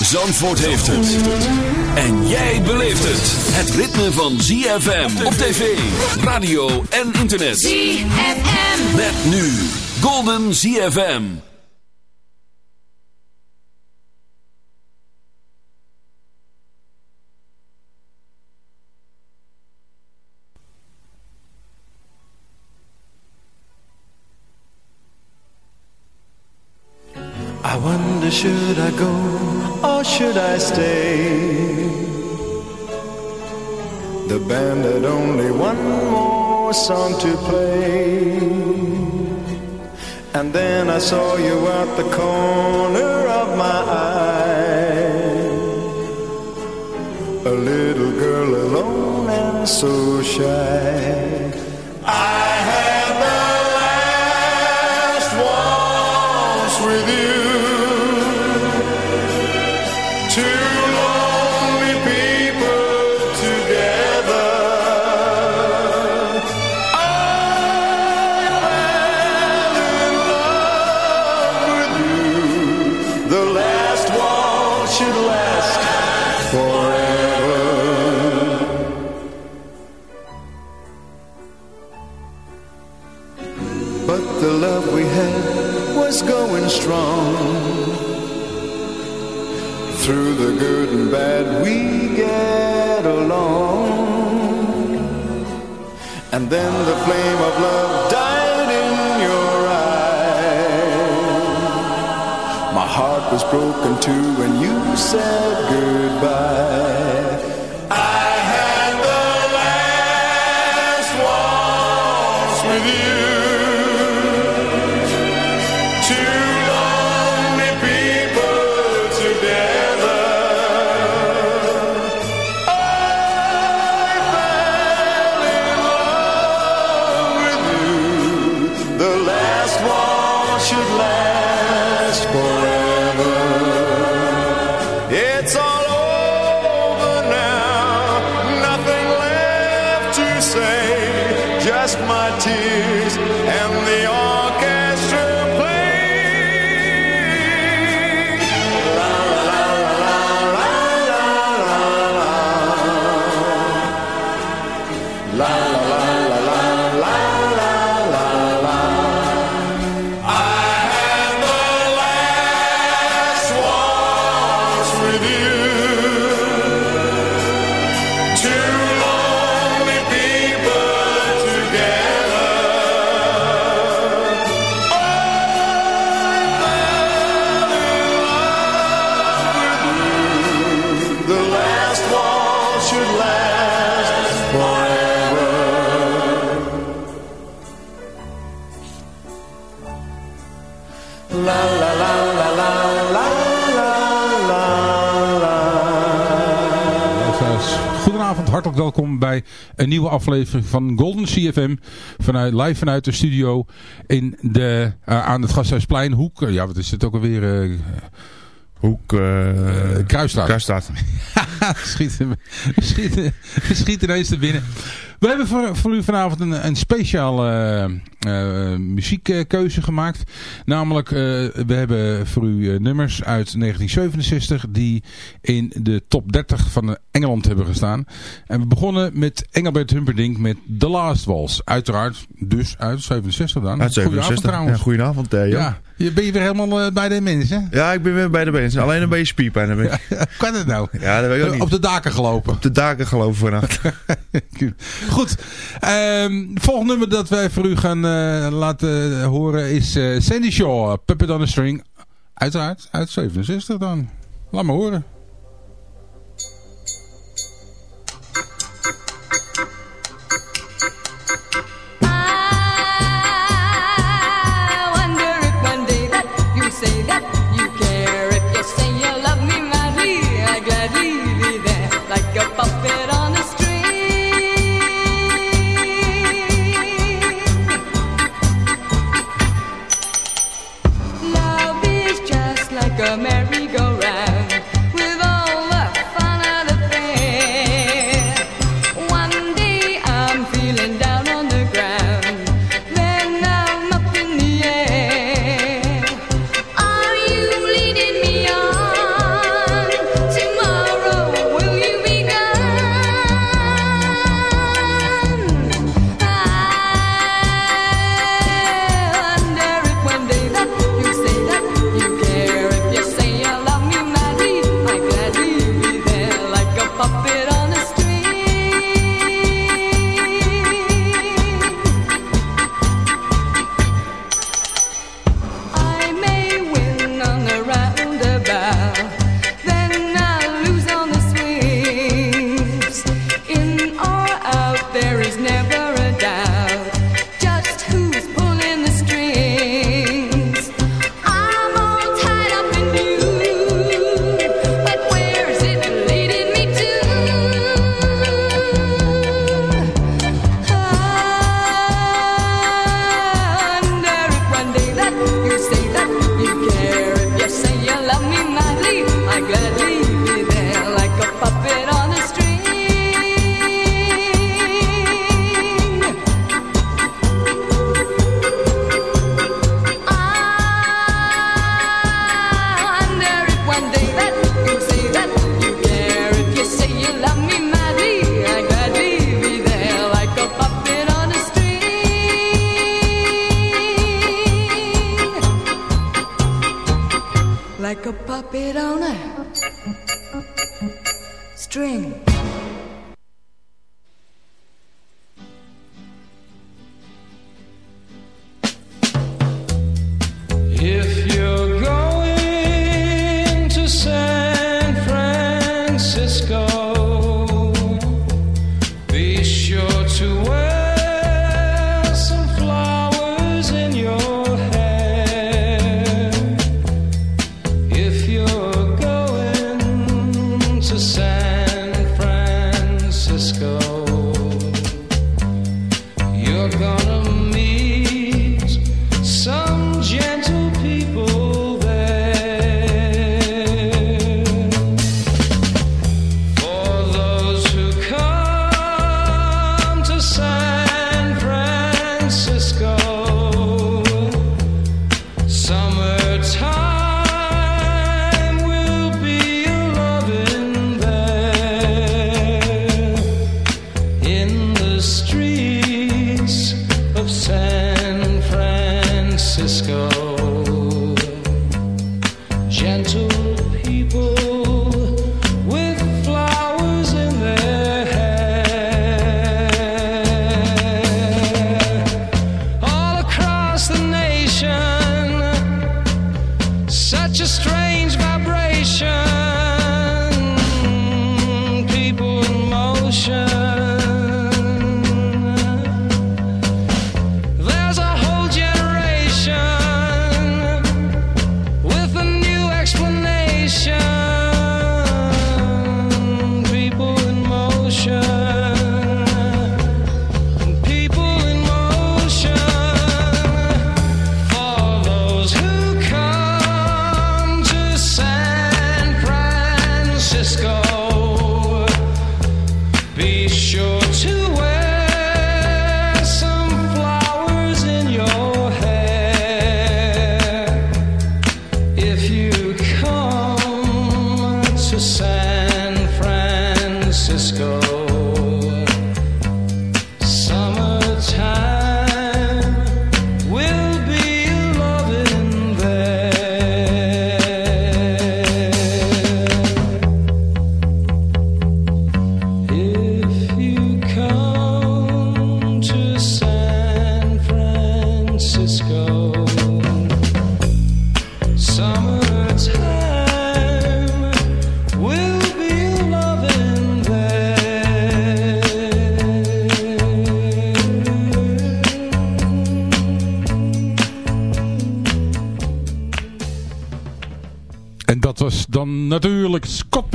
Zandvoort heeft het. En jij beleeft het. Het ritme van ZFM op tv, radio en internet. ZFM. Met nu Golden ZFM. I wonder should I go or should I stay? The band had only one more song to play. And then I saw you at the corner of my eye. A little girl alone and so shy. I bij een nieuwe aflevering van Golden CFM. Vanuit, live vanuit de studio in de, uh, aan het Gasthuisplein. Hoek, ja wat is het ook alweer... Uh, Hoek... Uh, Kruisstraat. Kruisstraat. schiet, schiet, schiet ineens er binnen. We hebben voor, voor u vanavond een, een speciale uh, muziekkeuze gemaakt. Namelijk, uh, we hebben voor u nummers uit 1967 die in de top 30 van Engeland hebben gestaan. En we begonnen met Engelbert Humperdinck met The Last Waltz. Uiteraard dus uit 67 dan. Uit 67. Goedenavond trouwens. Ja, goedenavond uh, Ja, je, ben je weer helemaal bij de mensen? Ja, ik ben weer bij de mensen. Alleen een beetje spierpijn heb ik. Ja, kan het nou? Ja, dat weet ik ook niet. Op de daken gelopen. Op de daken gelopen vannacht. Goed. Het volgende nummer dat wij voor u gaan uh, laten horen is uh, Sandy Shaw, Puppet on a String. Uiteraard uit 67 dan. Laat maar horen.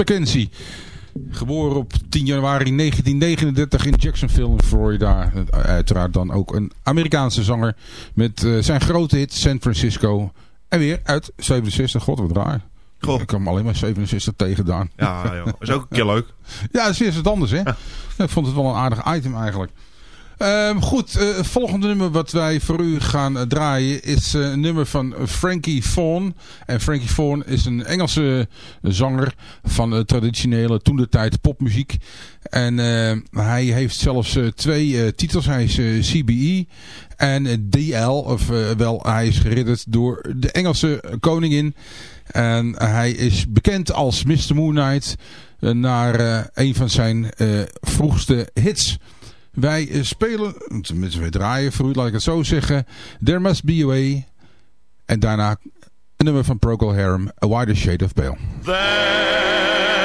McKenzie. Geboren op 10 januari 1939 in Jacksonville in Florida. Uiteraard dan ook een Amerikaanse zanger met uh, zijn grote hit San Francisco. En weer uit 67, god wat raar. Goh. Ik heb hem alleen maar 67 tegengedaan. Ja, joh. is ook een keer leuk. ja, dat is eerst wat anders hè. Ik vond het wel een aardig item eigenlijk. Um, goed, uh, het volgende nummer wat wij voor u gaan uh, draaien is uh, een nummer van Frankie Vaughan. En Frankie Vaughan is een Engelse zanger van traditionele toen de tijd popmuziek. En hij heeft zelfs twee titels. Hij is CBE en DL, of wel hij is geridderd door de Engelse koningin. En hij is bekend als Mr. Moonlight naar een van zijn vroegste hits. Wij spelen, tenminste wij draaien voor u, laat ik het zo zeggen. There Must Be A Way. En daarna een nummer van Procol Harum, A Wider Shade of Pale. There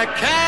McCann.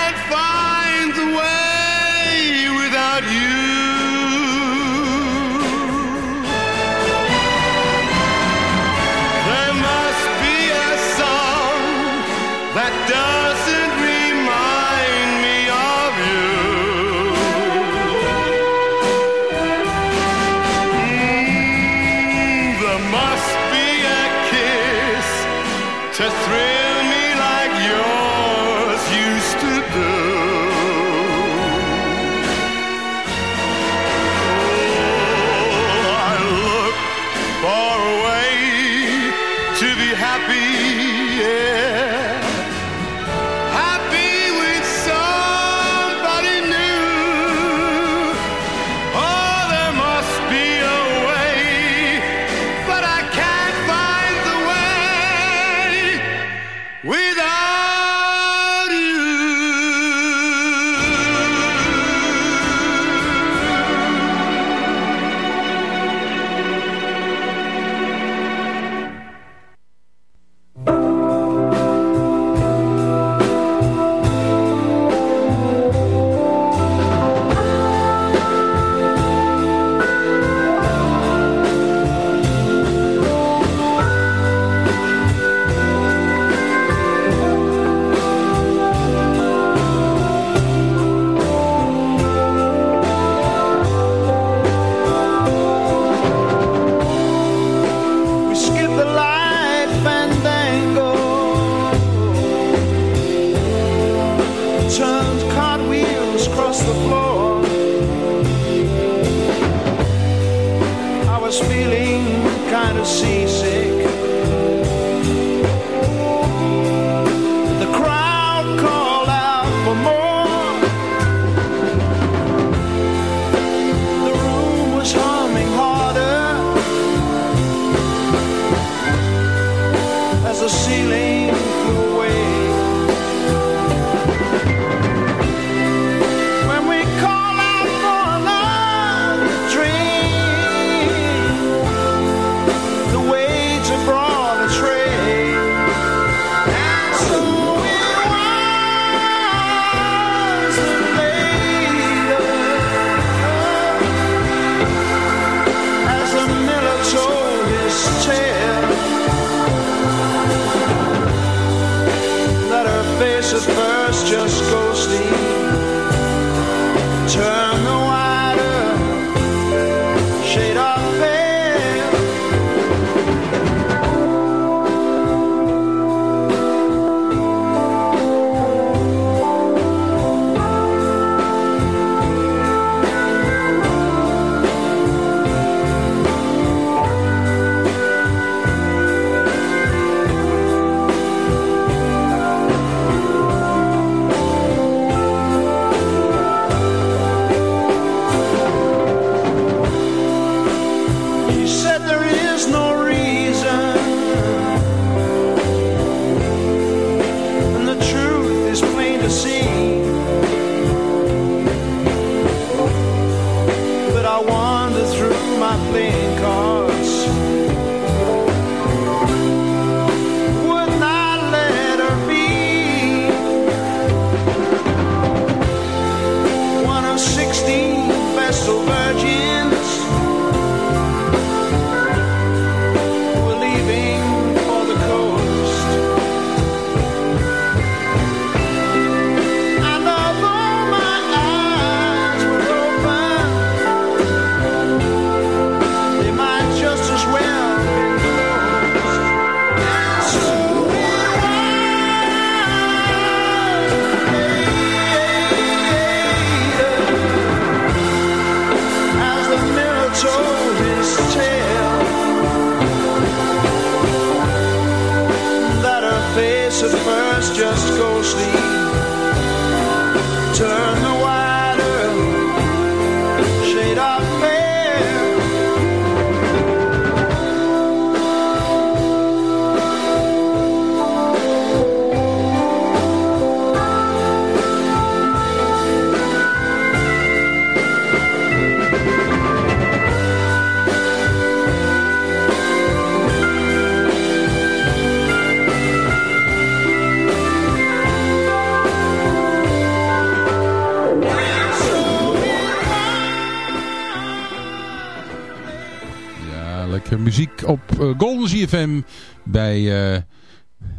fem bij eh,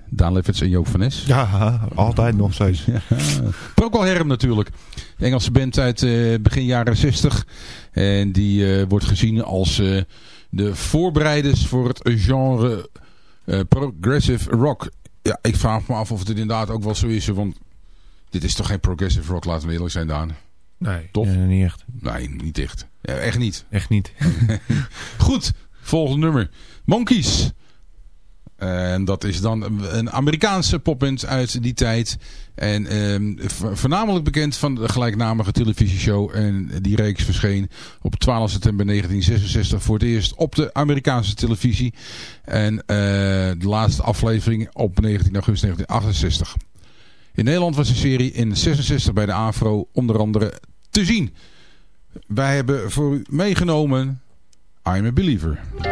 Daan Lefferts en Joop van Nes. Ja, altijd nog steeds. Ja. Herm natuurlijk. Engelse band uit eh, begin jaren 60. En die eh, wordt gezien als de voorbereiders voor het genre progressive rock. Ja, ik vraag me af of het inderdaad ook wel zo is. Want dit is toch geen progressive rock, laten we eerlijk zijn Daan. Nee, Toch? Niet echt. Nee, niet echt. Ja, echt niet. Echt niet. Goed, volgende nummer. Monkeys. En dat is dan een Amerikaanse popband uit die tijd. En ehm, vo- voornamelijk bekend van de gelijknamige televisieshow. En die reeks verscheen op 12 september 1966 voor het eerst op de Amerikaanse televisie. En eh, de laatste aflevering op 19 augustus 1968. In Nederland was de serie in 66 bij de AVRO onder andere te zien. Wij hebben voor u meegenomen I'm a Believer. I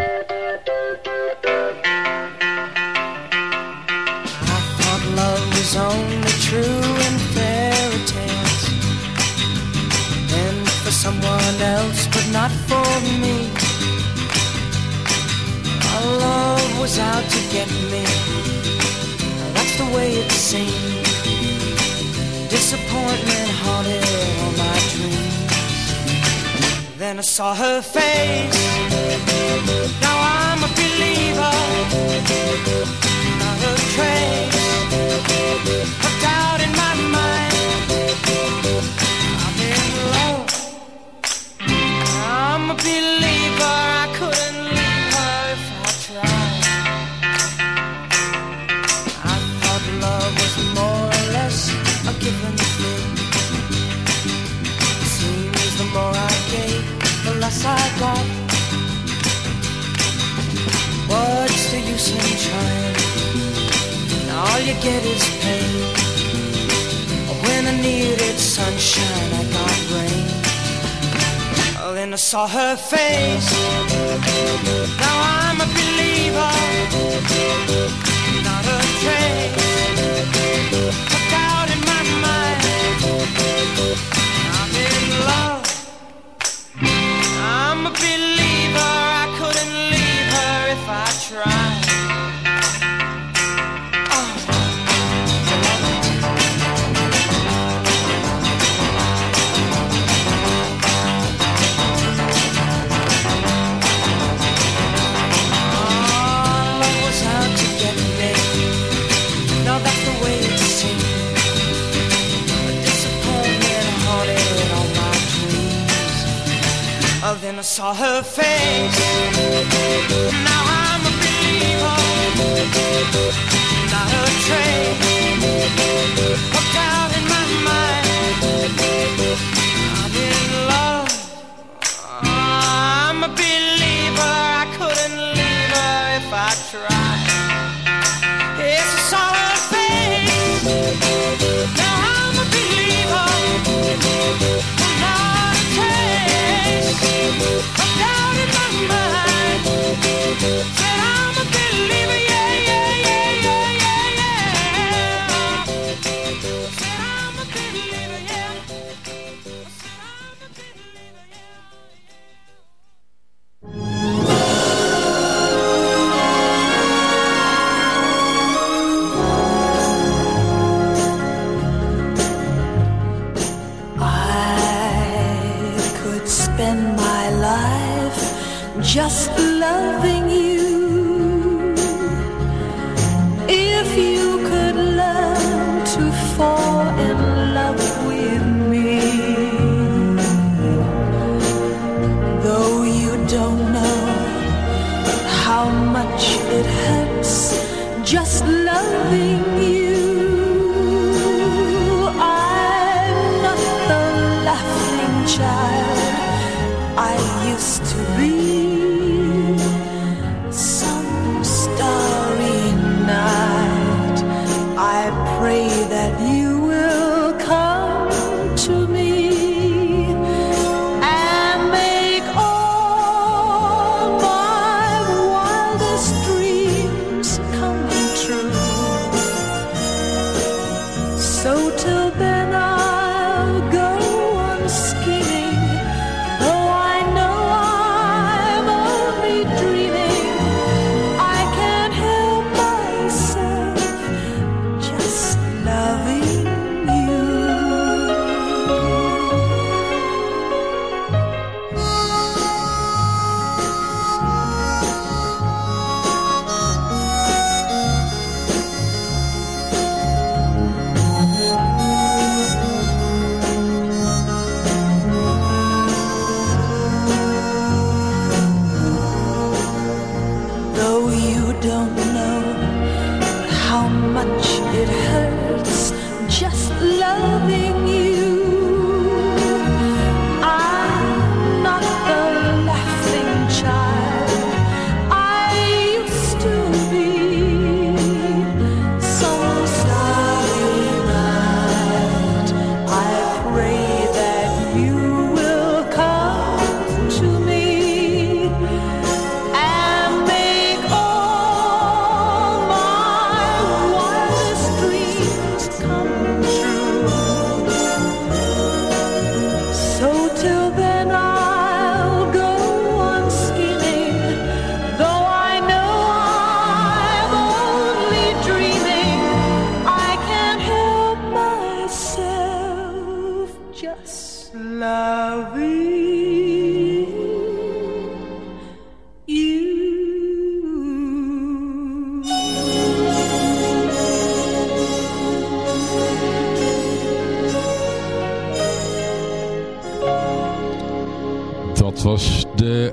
thought love was only true in fairy tales and for someone else, but not for me. Our love was out to get me. That's the way it seemed. Disappointment haunted all my dreams. Then I saw her face. Now I'm a believer not a trace of doubt in my mind. I'm in love. I'm a believer. You get is pain. When I needed sunshine, I got rain. Oh, then I saw her face. Now I'm a believer, not a trace of doubt in my mind. I'm in love. I'm a believer. saw her face.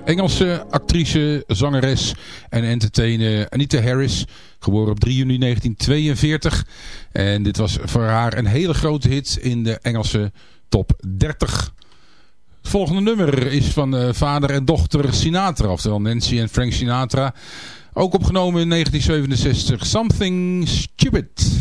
Engelse actrice, zangeres en entertainer Anita Harris. Geboren op 3 juni 1942. En dit was voor haar een hele grote hit in de Engelse top 30. Het volgende nummer is van eh, vader en dochter Sinatra. Oftewel Nancy en Frank Sinatra. Ook opgenomen in 1967. Something Stupid.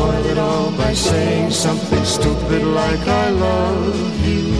spoil it all by saying something stupid like I love you.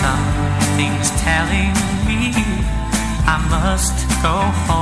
Something's telling me I must go home.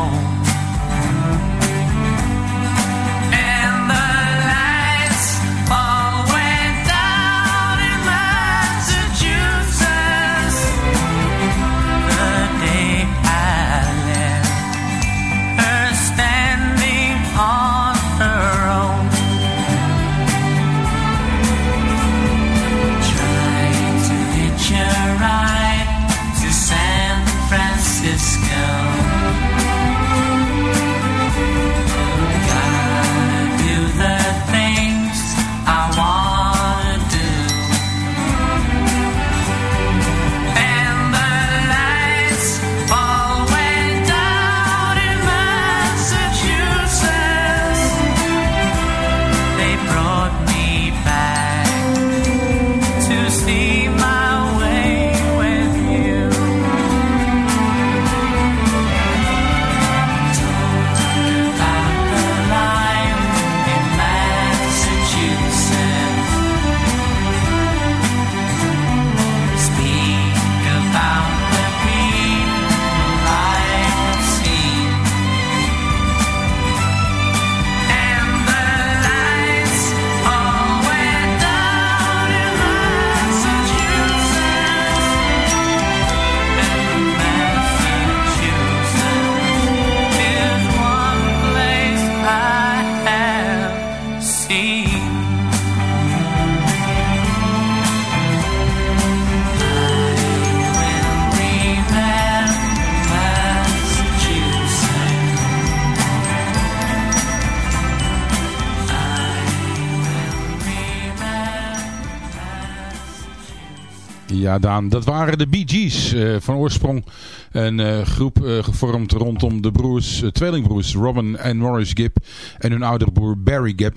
Ja, Daan, dat waren de Bee Gees eh, van oorsprong. Een eh, groep eh, gevormd rondom de broers, tweelingbroers Robin en Morris Gibb en hun oudere broer Barry Gibb.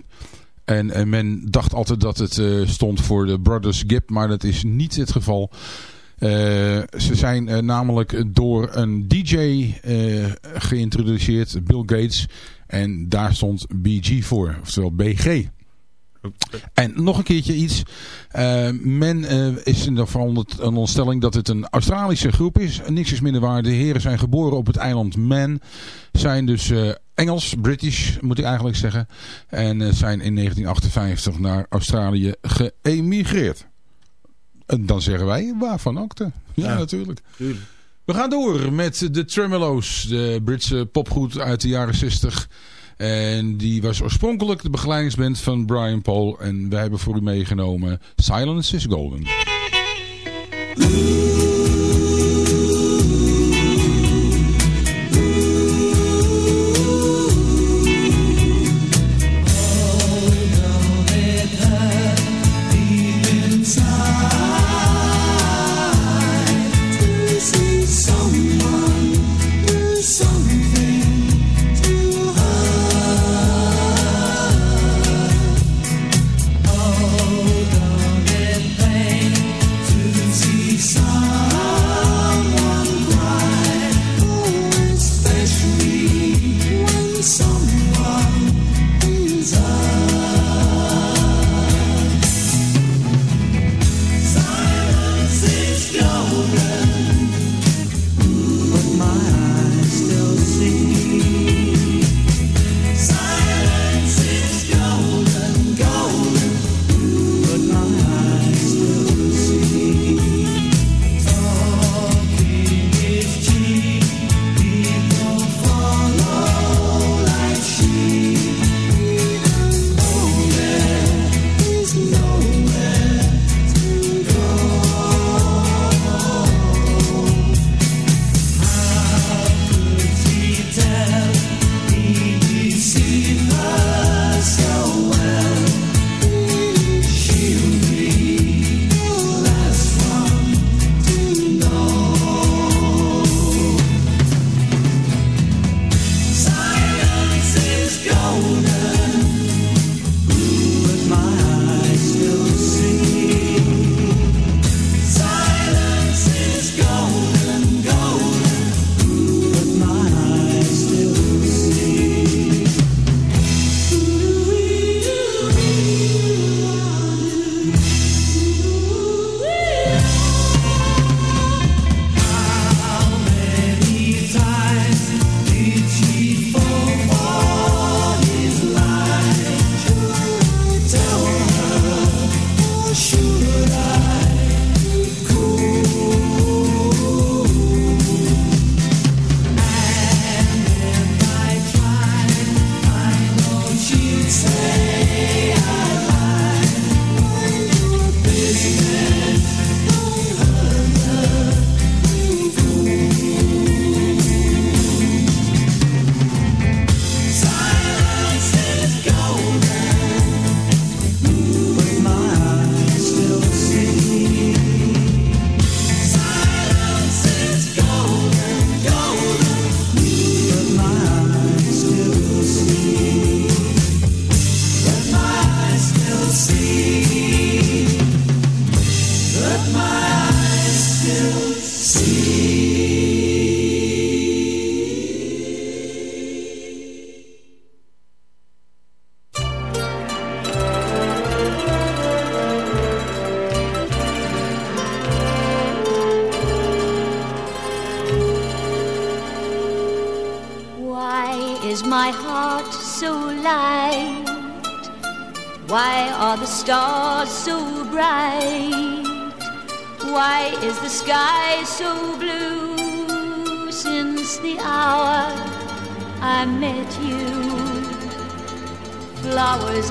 En, eh, men dacht altijd dat het stond voor de Brothers Gibb, maar dat is niet het geval. Ze zijn namelijk door een DJ geïntroduceerd, Bill Gates. En daar stond BG voor, oftewel BG. En nog een keertje iets. Eh, men eh, is in de veranderd een ontstelling dat het een Australische groep is. Niks is minder waar. De heren zijn geboren op het eiland Man. Zijn dus eh, Engels, British moet ik eigenlijk zeggen. En zijn in 1958 naar Australië geëmigreerd. En dan zeggen wij, waarvan akte? Ja, Ja. natuurlijk. Tuurlijk. We gaan door met de Tremolo's, de Britse popgroep uit de jaren 60. En die was oorspronkelijk de begeleidingsband van Brian Paul. En wij hebben voor u meegenomen Silence is Golden.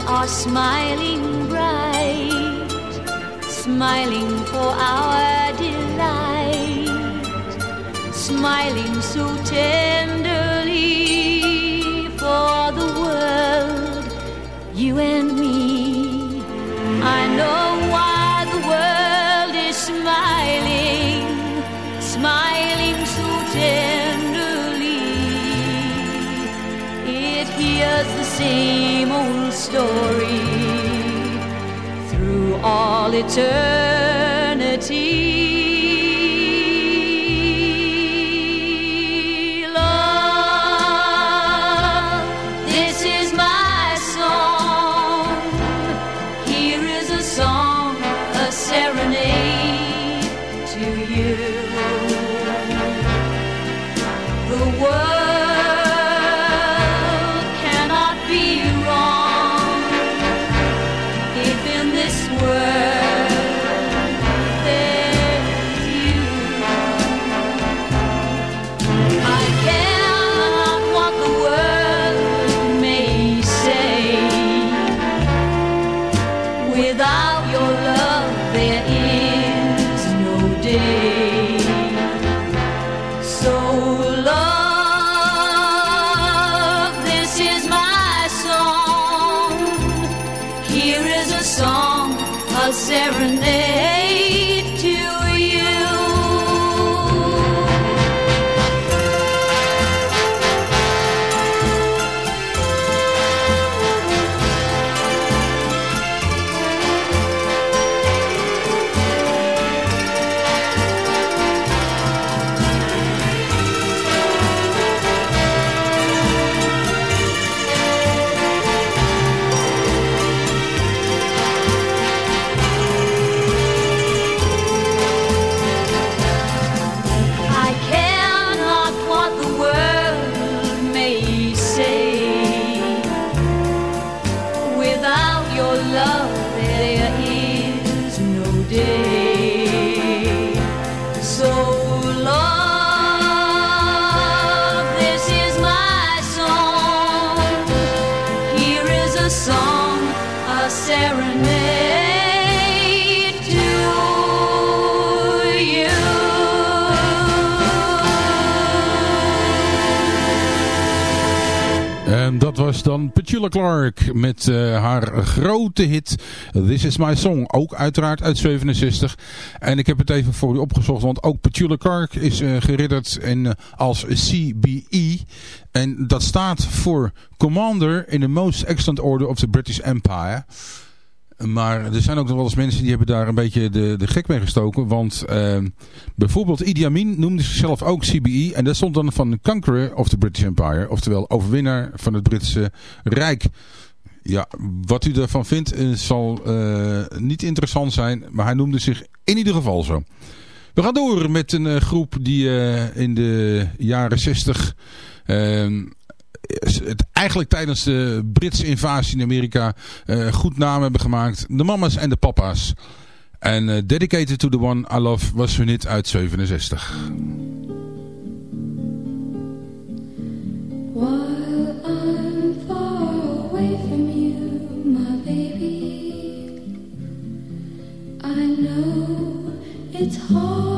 Are smiling bright, smiling for our delight, smiling so tenderly for the world, you and me. I know why the world is smiling, smiling so tenderly. It hears the same old story through all eternity. En dat was dan Petula Clark met eh, haar grote hit This Is My Song. Ook uiteraard uit 67. En ik heb het even voor u opgezocht, want ook Petula Clark is eh, geridderd in, eh, als CBE. En dat staat voor Commander in the Most Excellent Order of the British Empire. Maar er zijn ook nog wel eens mensen die hebben daar een beetje de, de gek mee gestoken. Want eh, bijvoorbeeld Idi Amin noemde zichzelf ook CBE. En dat stond dan van Conqueror of the British Empire. Oftewel overwinnaar van het Britse Rijk. Ja, wat u daarvan vindt eh, zal eh, niet interessant zijn. Maar hij noemde zich in ieder geval zo. We gaan door met een eh, groep die in de jaren 60... het eigenlijk tijdens de Britse invasie in Amerika eh, goed naam hebben gemaakt. De mama's en de papa's. En eh, Dedicated to the One I Love was hun hit uit 67. While I'm far away from you, my baby, I know it's hard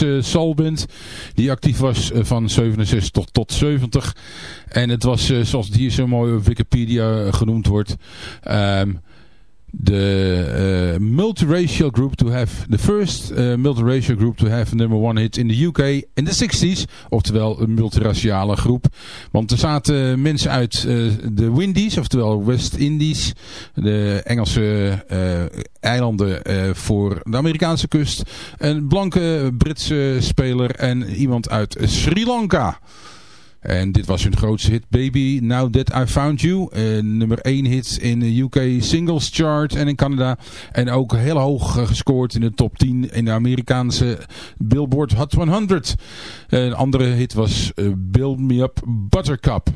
Britse soulband die actief was eh, van 67 tot, tot 70. En het was, eh, zoals het hier zo mooi op Wikipedia genoemd wordt... ehm, the uh, multiracial group to have the first uh, multiracial group to have number one hit in the UK in the 60s. Oftewel een multiraciale groep. Want er zaten mensen uit uh, de Windies, oftewel West Indies, de Engelse eilanden voor de Amerikaanse kust. Een blanke Britse speler en iemand uit Sri Lanka. En dit was hun grootste hit, Baby, Now That I Found You. Uh, nummer 1 hit in de UK Singles Chart en in Canada. En ook heel hoog uh, gescoord in de top 10 in de Amerikaanse Billboard Hot 100. Uh, een andere hit was Build Me Up Buttercup.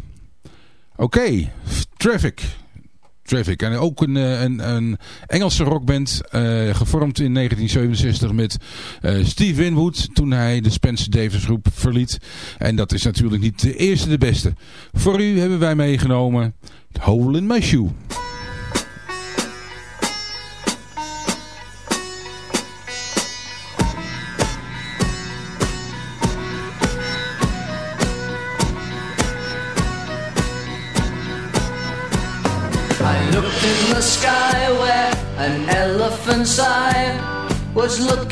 Oké. Traffic. Traffic. En ook een, een, een Engelse rockband, uh, gevormd in 1967 met uh, Steve Winwood, toen hij de Spencer Davis groep verliet. En dat is natuurlijk niet de eerste de beste. Voor u hebben wij meegenomen Hole in My Shoe.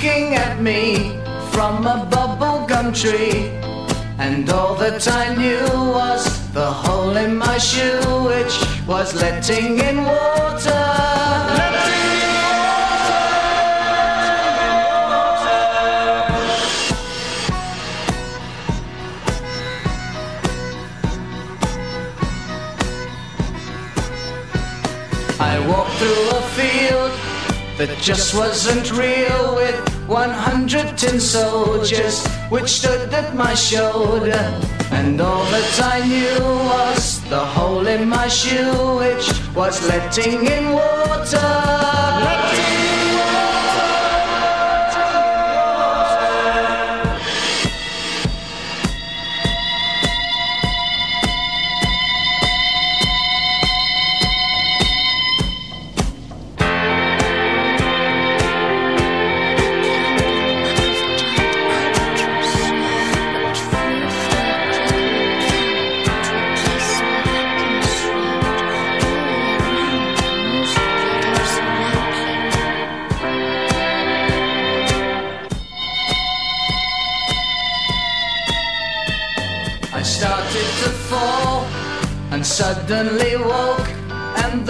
Looking at me from a bubblegum tree. And all that I knew was the hole in my shoe, which was letting in water. Letting in I walked through a field that just wasn't real with 100 tin soldiers which stood at my shoulder. And all that I knew was the hole in my shoe which was letting in water.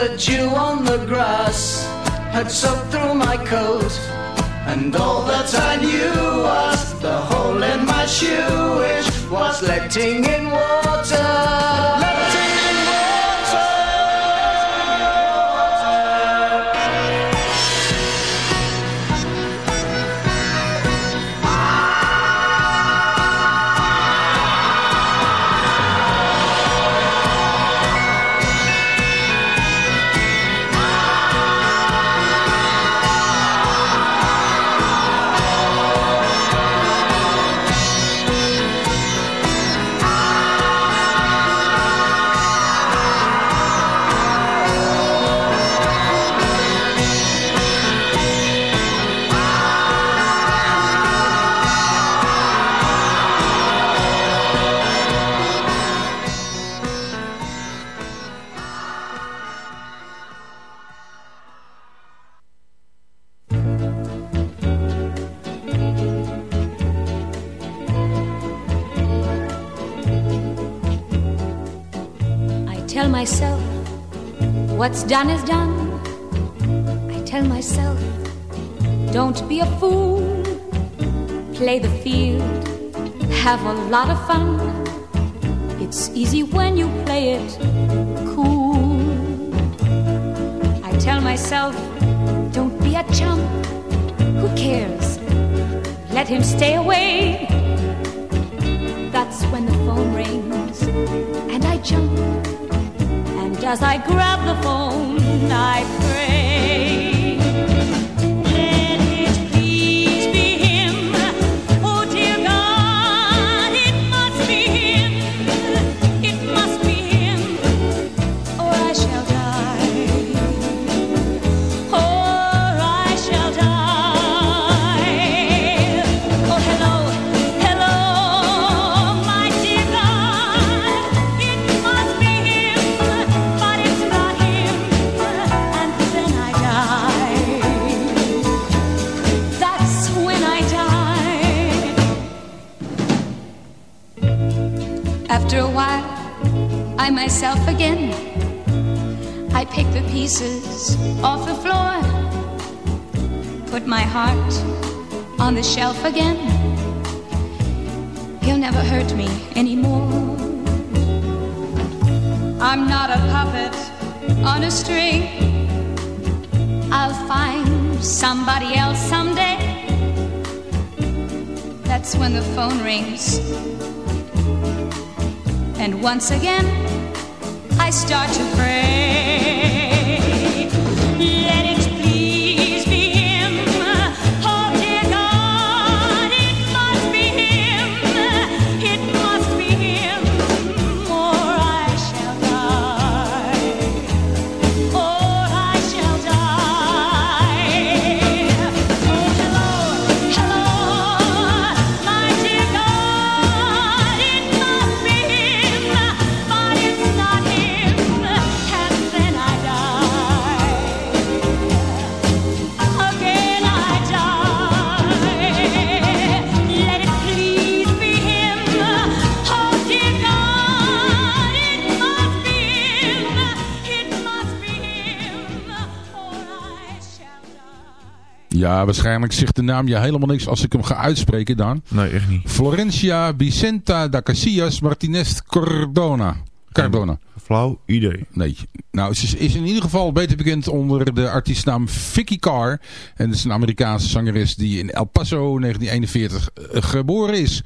The dew on the grass had soaked through my coat. And all that I knew was the hole in my shoe, which was letting in water. What's done is done. I tell myself, don't be a fool. Play the field, have a lot of fun. It's easy when you play it cool. I tell myself, don't be a chump. Who cares? Let him stay away. That's when the phone rings and I jump. As I grab the phone, I pray. Again. He'll never hurt me anymore. I'm not a puppet on a string. I'll find somebody else someday. That's when the phone rings. And once again, I start to pray. Ja, waarschijnlijk zegt de naam je helemaal niks als ik hem ga uitspreken dan. Nee, echt niet. Florencia Vicenta da Casillas Martinez Cardona. Cardona. Flauw idee. Nee. Nou, ze is in ieder geval beter bekend onder de artiestnaam Vicky Carr. En dat is een Amerikaanse zangeres die in El Paso 1941 eh, geboren is.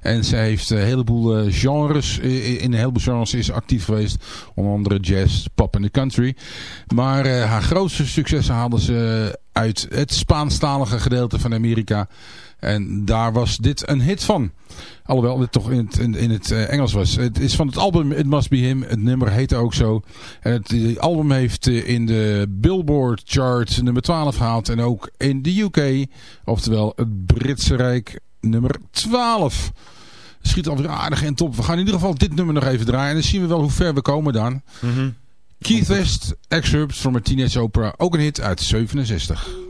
En zij heeft een heleboel eh, genres, eh, in een heleboel genres is actief geweest. Onder andere jazz, pop en de country. Maar eh, haar grootste successen haalde ze uit het Spaanstalige gedeelte van Amerika. En daar was dit een hit van. Alhoewel dit toch in het, in, in het eh, Engels was. Het is van het album It Must Be Him. Het nummer heette ook zo. En het die album heeft eh, in de Billboard chart nummer 12 gehaald. En ook in de UK. Oftewel het Britse Rijk nummer 12. Schiet alweer aardig in top. We gaan in ieder geval dit nummer nog even draaien. En dan zien we wel hoe ver we komen dan. Keith West, Excerpts from a Teenage Opera. Ook een hit uit 67.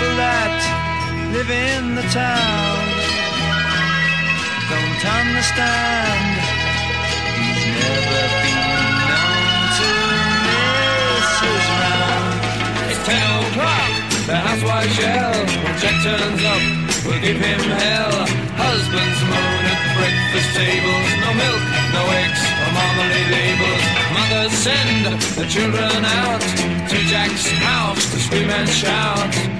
People that live in the town don't understand. He's never been known to miss his round. It's ten o'clock, the housewife shell. When Jack turns up, we'll give him hell. Husbands moan at breakfast tables. No milk, no eggs, or marmalade labels. Mothers send the children out to Jack's house to scream and shout.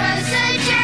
was a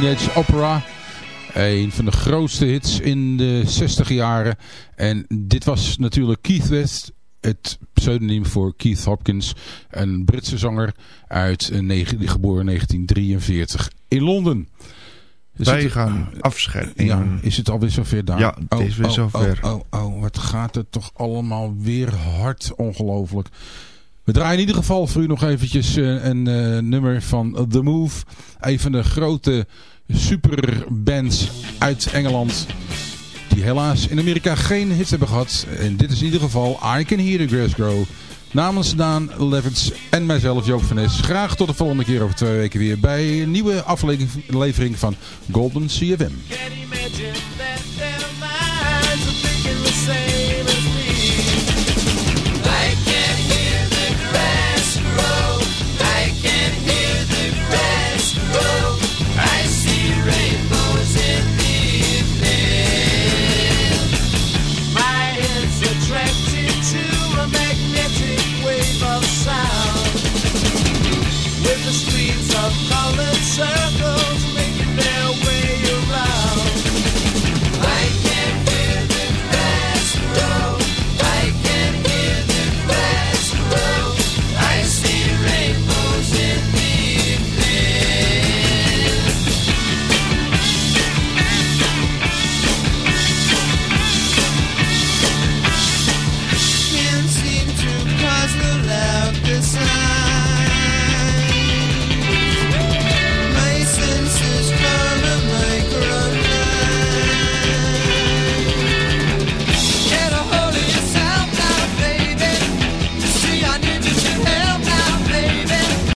Teenage Opera. Een van de grootste hits in de 60 jaren. En dit was natuurlijk Keith West, het pseudoniem voor Keith Hopkins. Een Britse zanger uit geboren in 1943 in Londen. Is Wij het- gaan afscheid Ja, is het alweer zover daar? Ja, het is weer zover. Oh, oh, oh, wat gaat het toch allemaal weer hard, ongelooflijk. We draaien in ieder geval voor u nog eventjes eh, een eh, nummer van The Move. Een van de grote superbands uit Engeland. Die helaas in Amerika geen hits hebben gehad. En dit is in ieder geval I Can Hear the Grass Grow. Namens Daan Levens en mijzelf Joop van Nes. Graag tot de volgende keer over twee weken weer bij een nieuwe aflevering van Golden CFM.